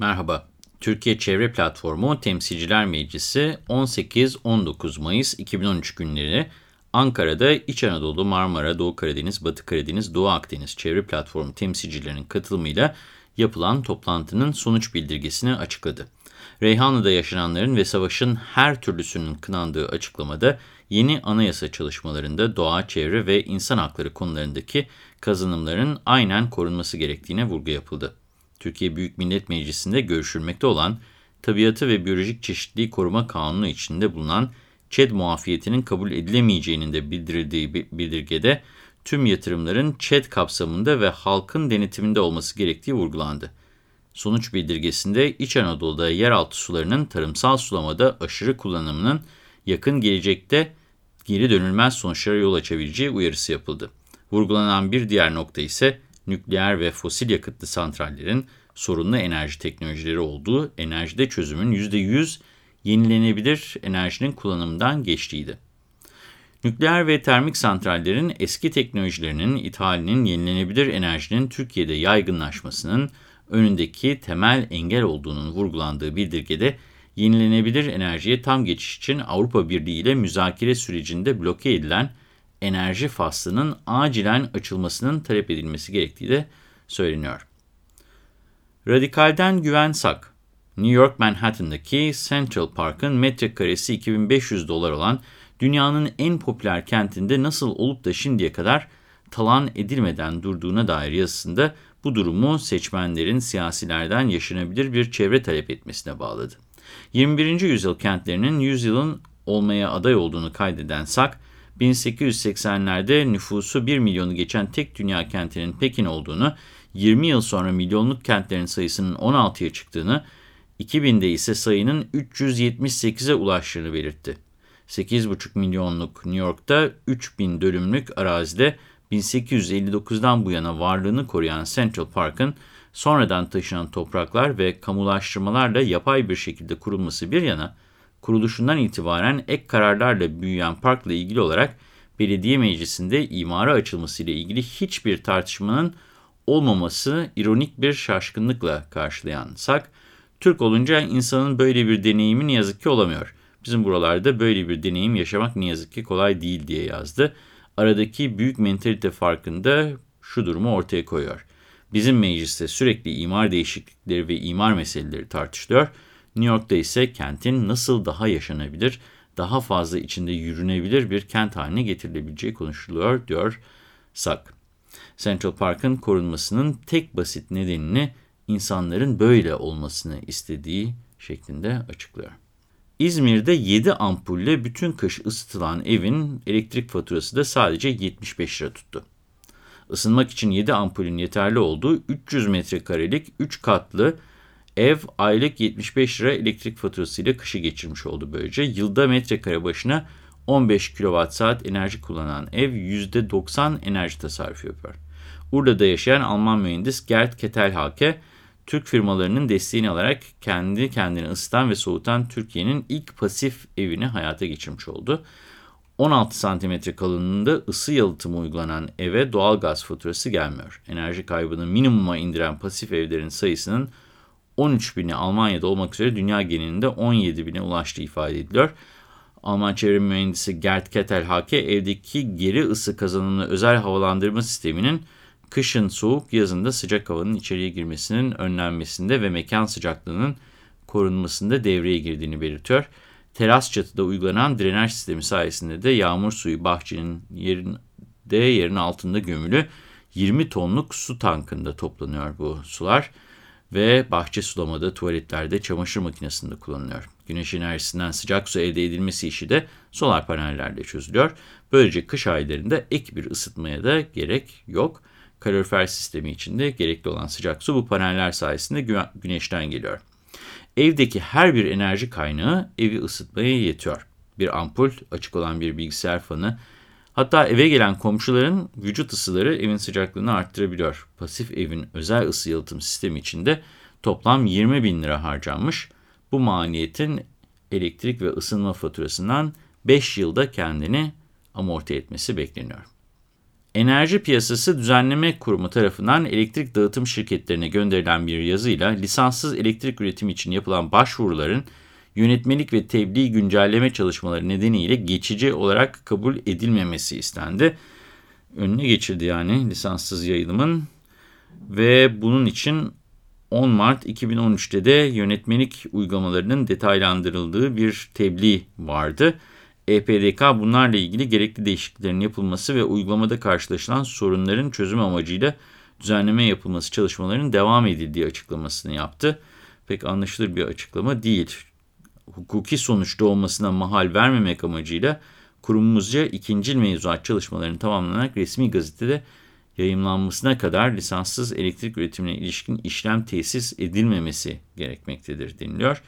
Merhaba. Türkiye Çevre Platformu Temsilciler Meclisi 18-19 Mayıs 2013 günleri Ankara'da İç Anadolu, Marmara, Doğu Karadeniz, Batı Karadeniz, Doğu Akdeniz Çevre Platformu temsilcilerinin katılımıyla yapılan toplantının sonuç bildirgesini açıkladı. Reyhanlı'da yaşananların ve savaşın her türlüsünün kınandığı açıklamada yeni anayasa çalışmalarında doğa, çevre ve insan hakları konularındaki kazanımların aynen korunması gerektiğine vurgu yapıldı. Türkiye Büyük Millet Meclisi'nde görüşülmekte olan Tabiatı ve Biyolojik Çeşitliliği Koruma Kanunu içinde bulunan ÇED muafiyetinin kabul edilemeyeceğinin de bildirildiği bildirgede tüm yatırımların ÇED kapsamında ve halkın denetiminde olması gerektiği vurgulandı. Sonuç bildirgesinde İç Anadolu'da yeraltı sularının tarımsal sulamada aşırı kullanımının yakın gelecekte geri dönülmez sonuçlara yol açabileceği uyarısı yapıldı. Vurgulanan bir diğer nokta ise nükleer ve fosil yakıtlı santrallerin sorunlu enerji teknolojileri olduğu, enerjide çözümün %100 yenilenebilir enerjinin kullanımından geçtiğiydi. Nükleer ve termik santrallerin eski teknolojilerinin ithalinin yenilenebilir enerjinin Türkiye'de yaygınlaşmasının önündeki temel engel olduğunun vurgulandığı bildirgede yenilenebilir enerjiye tam geçiş için Avrupa Birliği ile müzakere sürecinde bloke edilen enerji faslının acilen açılmasının talep edilmesi gerektiği de söyleniyor. Radikalden Güven Sak, New York Manhattan'daki Central Park'ın metrekaresi 2500 dolar olan dünyanın en popüler kentinde nasıl olup da şimdiye kadar talan edilmeden durduğuna dair yazısında bu durumu seçmenlerin siyasilerden yaşanabilir bir çevre talep etmesine bağladı. 21. yüzyıl kentlerinin yüzyılın olmaya aday olduğunu kaydeden Sak, 1880'lerde nüfusu 1 milyonu geçen tek dünya kentinin Pekin olduğunu, 20 yıl sonra milyonluk kentlerin sayısının 16'ya çıktığını, 2000'de ise sayının 378'e ulaştığını belirtti. 8,5 milyonluk New York'ta 3000 dönümlük arazide 1859'dan bu yana varlığını koruyan Central Park'ın sonradan taşınan topraklar ve kamulaştırmalarla yapay bir şekilde kurulması bir yana, kuruluşundan itibaren ek kararlarla büyüyen parkla ilgili olarak belediye meclisinde imara açılması ile ilgili hiçbir tartışmanın olmaması ironik bir şaşkınlıkla karşılayansak, Türk olunca insanın böyle bir deneyimin yazık ki olamıyor. Bizim buralarda böyle bir deneyim yaşamak ne yazık ki kolay değil diye yazdı. Aradaki büyük mentalite farkında şu durumu ortaya koyuyor. Bizim mecliste sürekli imar değişiklikleri ve imar meseleleri tartışılıyor. New York'ta ise kentin nasıl daha yaşanabilir, daha fazla içinde yürünebilir bir kent haline getirilebileceği konuşuluyor, diyor Sak. Central Park'ın korunmasının tek basit nedenini insanların böyle olmasını istediği şeklinde açıklıyor. İzmir'de 7 ampulle bütün kış ısıtılan evin elektrik faturası da sadece 75 lira tuttu. Isınmak için 7 ampulün yeterli olduğu 300 metrekarelik 3 katlı ev aylık 75 lira elektrik faturasıyla kışı geçirmiş oldu böylece. Yılda metrekare başına 15 kWh enerji kullanan ev %90 enerji tasarrufu yapıyor. Urla'da yaşayan Alman mühendis Gerd Ketelhake, Türk firmalarının desteğini alarak kendi kendini ısıtan ve soğutan Türkiye'nin ilk pasif evini hayata geçirmiş oldu. 16 santimetre kalınlığında ısı yalıtımı uygulanan eve doğal gaz faturası gelmiyor. Enerji kaybını minimuma indiren pasif evlerin sayısının 13 bini Almanya'da olmak üzere dünya genelinde 17 bine ulaştığı ifade ediliyor. Alman çevre mühendisi Gerd Ketelhake evdeki geri ısı kazanımlı özel havalandırma sisteminin kışın soğuk, yazında sıcak havanın içeriye girmesinin önlenmesinde ve mekan sıcaklığının korunmasında devreye girdiğini belirtiyor. Teras çatıda uygulanan drenaj sistemi sayesinde de yağmur suyu bahçenin yerinde yerin altında gömülü 20 tonluk su tankında toplanıyor bu sular ve bahçe sulamada, tuvaletlerde, çamaşır makinesinde kullanılıyor. Güneş enerjisinden sıcak su elde edilmesi işi de solar panellerle çözülüyor. Böylece kış aylarında ek bir ısıtmaya da gerek yok kalorifer sistemi içinde gerekli olan sıcak su bu paneller sayesinde güneşten geliyor. Evdeki her bir enerji kaynağı evi ısıtmaya yetiyor. Bir ampul, açık olan bir bilgisayar fanı, hatta eve gelen komşuların vücut ısıları evin sıcaklığını arttırabiliyor. Pasif evin özel ısı yalıtım sistemi içinde toplam 20 bin lira harcanmış. Bu maliyetin elektrik ve ısınma faturasından 5 yılda kendini amorti etmesi bekleniyor. Enerji Piyasası Düzenleme Kurumu tarafından elektrik dağıtım şirketlerine gönderilen bir yazıyla lisanssız elektrik üretimi için yapılan başvuruların yönetmelik ve tebliğ güncelleme çalışmaları nedeniyle geçici olarak kabul edilmemesi istendi. Önüne geçildi yani lisanssız yayılımın ve bunun için 10 Mart 2013'te de yönetmelik uygulamalarının detaylandırıldığı bir tebliğ vardı. EPDK bunlarla ilgili gerekli değişikliklerin yapılması ve uygulamada karşılaşılan sorunların çözüm amacıyla düzenleme yapılması çalışmalarının devam edildiği açıklamasını yaptı. Pek anlaşılır bir açıklama değil. Hukuki sonuçta olmasına mahal vermemek amacıyla kurumumuzca ikinci mevzuat çalışmalarının tamamlanarak resmi gazetede yayımlanmasına kadar lisanssız elektrik üretimine ilişkin işlem tesis edilmemesi gerekmektedir deniliyor.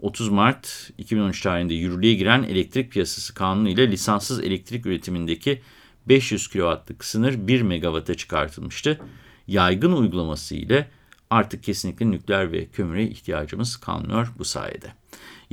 30 Mart 2013 tarihinde yürürlüğe giren elektrik piyasası kanunu ile lisanssız elektrik üretimindeki 500 kW'lık sınır 1 MW'a çıkartılmıştı. Yaygın uygulaması ile artık kesinlikle nükleer ve kömüre ihtiyacımız kalmıyor bu sayede.